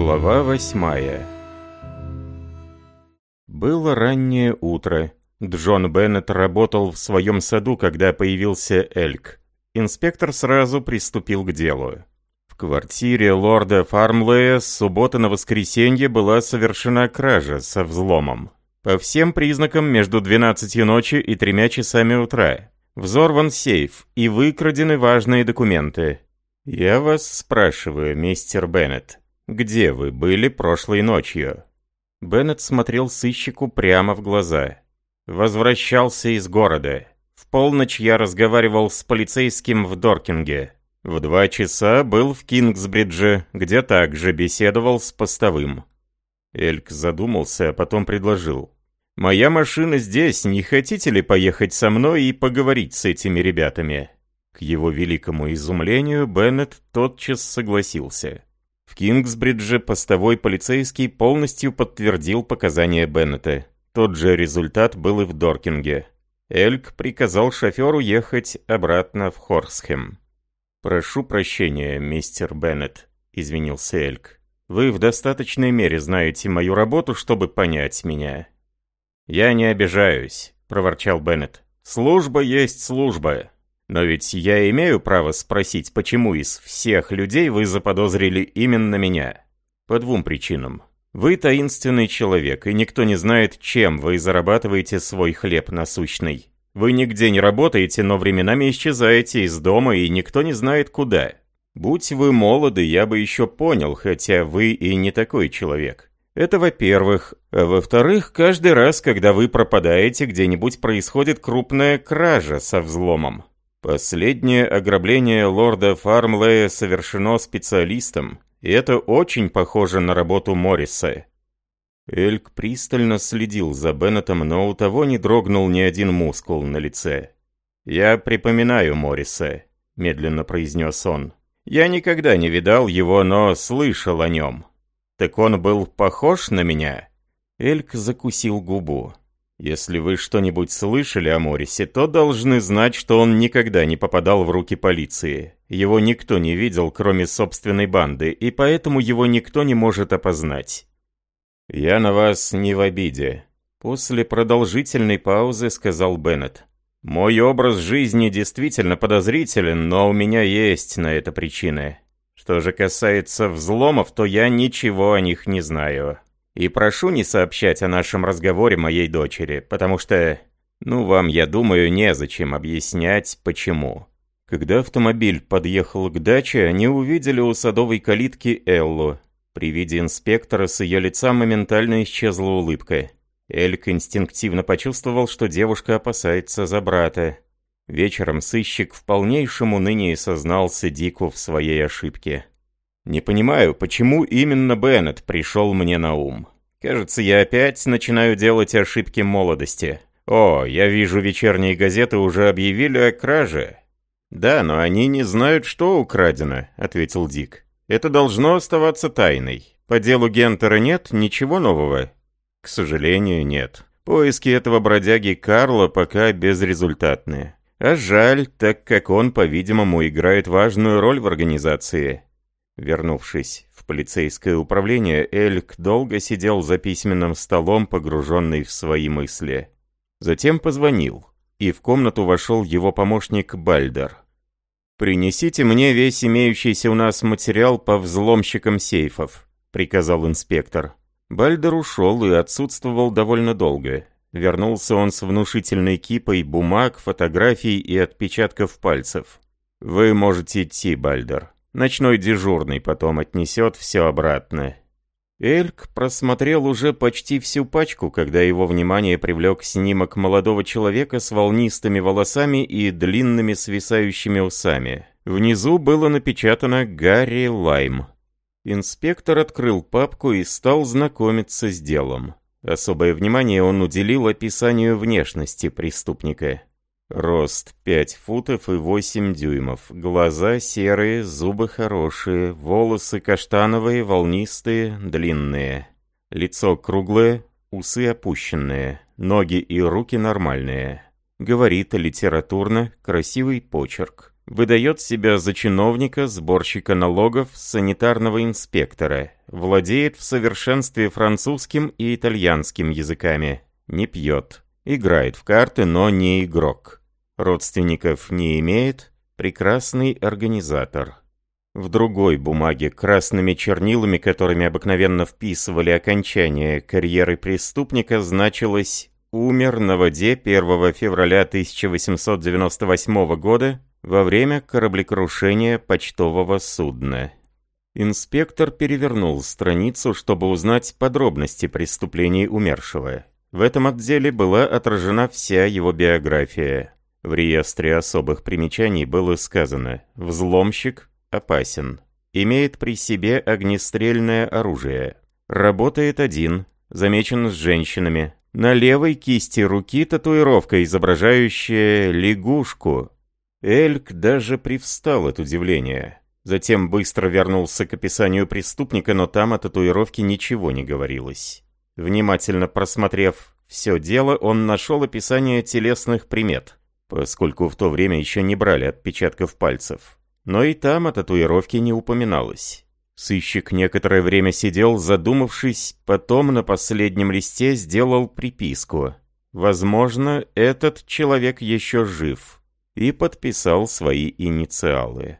Глава восьмая Было раннее утро. Джон Беннет работал в своем саду, когда появился Эльк. Инспектор сразу приступил к делу. В квартире лорда Фармлея с субботы на воскресенье была совершена кража со взломом. По всем признакам между 12 ночи и тремя часами утра. Взорван сейф и выкрадены важные документы. «Я вас спрашиваю, мистер Беннет, где вы были прошлой ночью?» Беннет смотрел сыщику прямо в глаза. «Возвращался из города. В полночь я разговаривал с полицейским в Доркинге. В два часа был в Кингсбридже, где также беседовал с постовым». Эльк задумался, а потом предложил. «Моя машина здесь, не хотите ли поехать со мной и поговорить с этими ребятами?» К его великому изумлению Беннет тотчас согласился. В Кингсбридже постовой полицейский полностью подтвердил показания Беннета. Тот же результат был и в Доркинге. Эльк приказал шоферу ехать обратно в Хорсхем. «Прошу прощения, мистер Беннет», — извинился Эльк. «Вы в достаточной мере знаете мою работу, чтобы понять меня. «Я не обижаюсь», — проворчал Беннет. «Служба есть служба. Но ведь я имею право спросить, почему из всех людей вы заподозрили именно меня? По двум причинам. Вы таинственный человек, и никто не знает, чем вы зарабатываете свой хлеб насущный. Вы нигде не работаете, но временами исчезаете из дома, и никто не знает куда. Будь вы молоды, я бы еще понял, хотя вы и не такой человек. Это во-первых. А во-вторых, каждый раз, когда вы пропадаете, где-нибудь происходит крупная кража со взломом. Последнее ограбление лорда Фармлея совершено специалистом, и это очень похоже на работу Морриса. Эльк пристально следил за Беннетом, но у того не дрогнул ни один мускул на лице. «Я припоминаю Морриса», — медленно произнес он. «Я никогда не видал его, но слышал о нем. «Так он был похож на меня?» Эльк закусил губу. «Если вы что-нибудь слышали о Морисе, то должны знать, что он никогда не попадал в руки полиции. Его никто не видел, кроме собственной банды, и поэтому его никто не может опознать». «Я на вас не в обиде», — после продолжительной паузы сказал Беннет. «Мой образ жизни действительно подозрителен, но у меня есть на это причины. Что же касается взломов, то я ничего о них не знаю. И прошу не сообщать о нашем разговоре моей дочери, потому что, ну, вам, я думаю, незачем объяснять, почему». Когда автомобиль подъехал к даче, они увидели у садовой калитки Эллу. При виде инспектора с ее лица моментально исчезла улыбка. Эльк инстинктивно почувствовал, что девушка опасается за брата. Вечером сыщик в полнейшем унынии сознался Дику в своей ошибке. «Не понимаю, почему именно Беннет пришел мне на ум. Кажется, я опять начинаю делать ошибки молодости. О, я вижу, вечерние газеты уже объявили о краже». «Да, но они не знают, что украдено», — ответил Дик. «Это должно оставаться тайной. По делу Гентера нет ничего нового?» «К сожалению, нет. Поиски этого бродяги Карла пока безрезультатные. А жаль, так как он, по-видимому, играет важную роль в организации. Вернувшись в полицейское управление, Эльк долго сидел за письменным столом, погруженный в свои мысли. Затем позвонил, и в комнату вошел его помощник Бальдер. «Принесите мне весь имеющийся у нас материал по взломщикам сейфов», — приказал инспектор. Бальдер ушел и отсутствовал довольно долго. Вернулся он с внушительной кипой бумаг, фотографий и отпечатков пальцев. «Вы можете идти, Бальдер. Ночной дежурный потом отнесет все обратно». Эльк просмотрел уже почти всю пачку, когда его внимание привлек снимок молодого человека с волнистыми волосами и длинными свисающими усами. Внизу было напечатано «Гарри Лайм». Инспектор открыл папку и стал знакомиться с делом. Особое внимание он уделил описанию внешности преступника. Рост 5 футов и 8 дюймов, глаза серые, зубы хорошие, волосы каштановые, волнистые, длинные. Лицо круглое, усы опущенные, ноги и руки нормальные. Говорит литературно, красивый почерк. выдает себя за чиновника, сборщика налогов, санитарного инспектора, владеет в совершенстве французским и итальянским языками, не пьет, играет в карты, но не игрок. Родственников не имеет, прекрасный организатор. В другой бумаге красными чернилами, которыми обыкновенно вписывали окончание карьеры преступника, значилось «Умер на воде 1 февраля 1898 года во время кораблекрушения почтового судна». Инспектор перевернул страницу, чтобы узнать подробности преступлений умершего. В этом отделе была отражена вся его биография. В реестре особых примечаний было сказано «Взломщик, опасен. Имеет при себе огнестрельное оружие. Работает один. Замечен с женщинами. На левой кисти руки татуировка, изображающая лягушку. Эльк даже привстал от удивления. Затем быстро вернулся к описанию преступника, но там о татуировке ничего не говорилось. Внимательно просмотрев все дело, он нашел описание телесных примет, поскольку в то время еще не брали отпечатков пальцев. Но и там о татуировке не упоминалось. Сыщик некоторое время сидел, задумавшись, потом на последнем листе сделал приписку. Возможно, этот человек еще жив. И подписал свои инициалы.